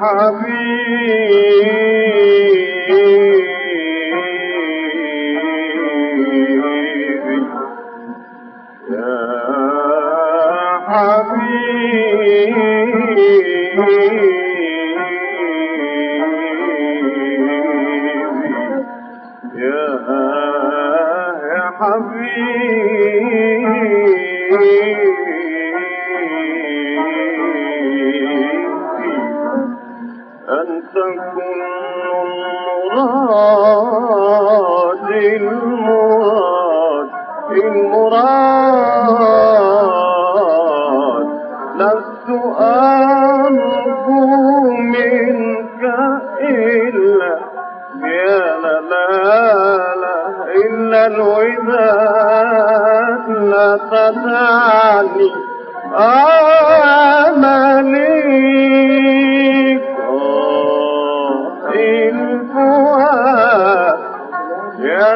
حبيبي يا حبيبي يا حبيبي المراد المراد المراد لست أرجو منك إلا يا لا لا لا إلا الوداد لا تدعني آملي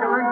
Dr.